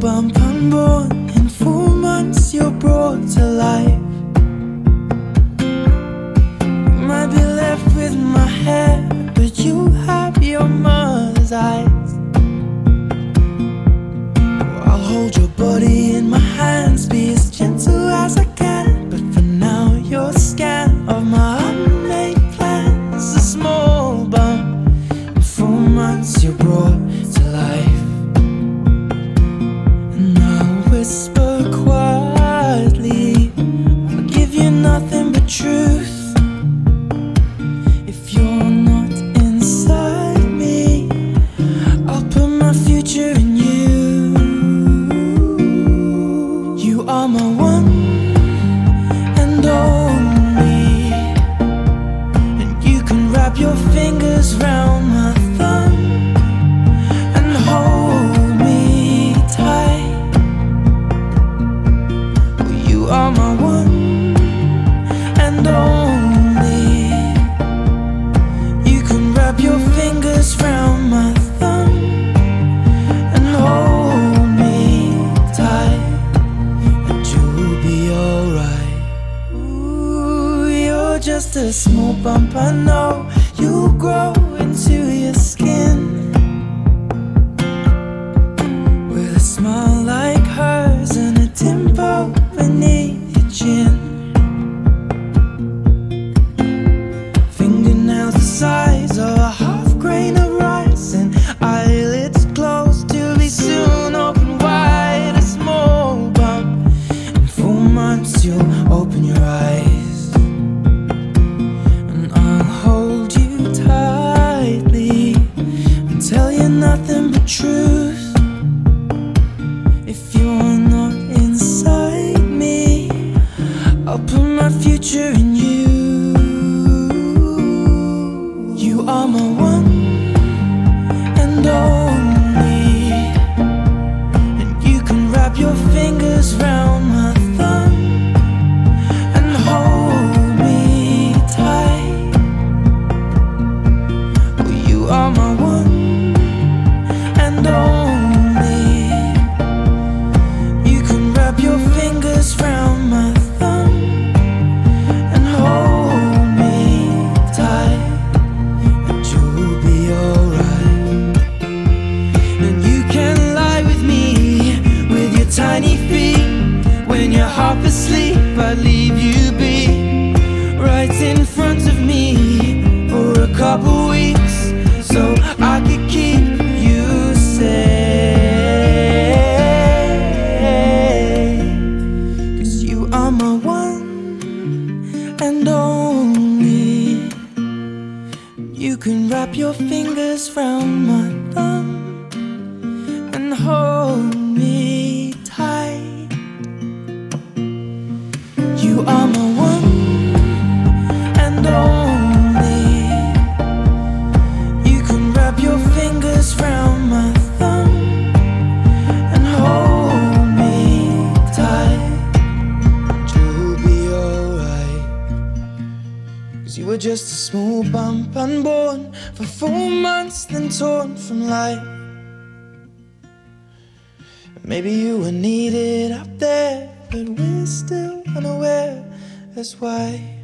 bump unborn. In four months, you're brought to life. You might be left with my hair, but you have your mother's eyes. just a small bump. I know you'll grow into your skin. future in you. You are my one. can wrap your fingers round mine. were just a small bump unborn for four months, then torn from life. Maybe you were needed up there, but we're still unaware. That's why.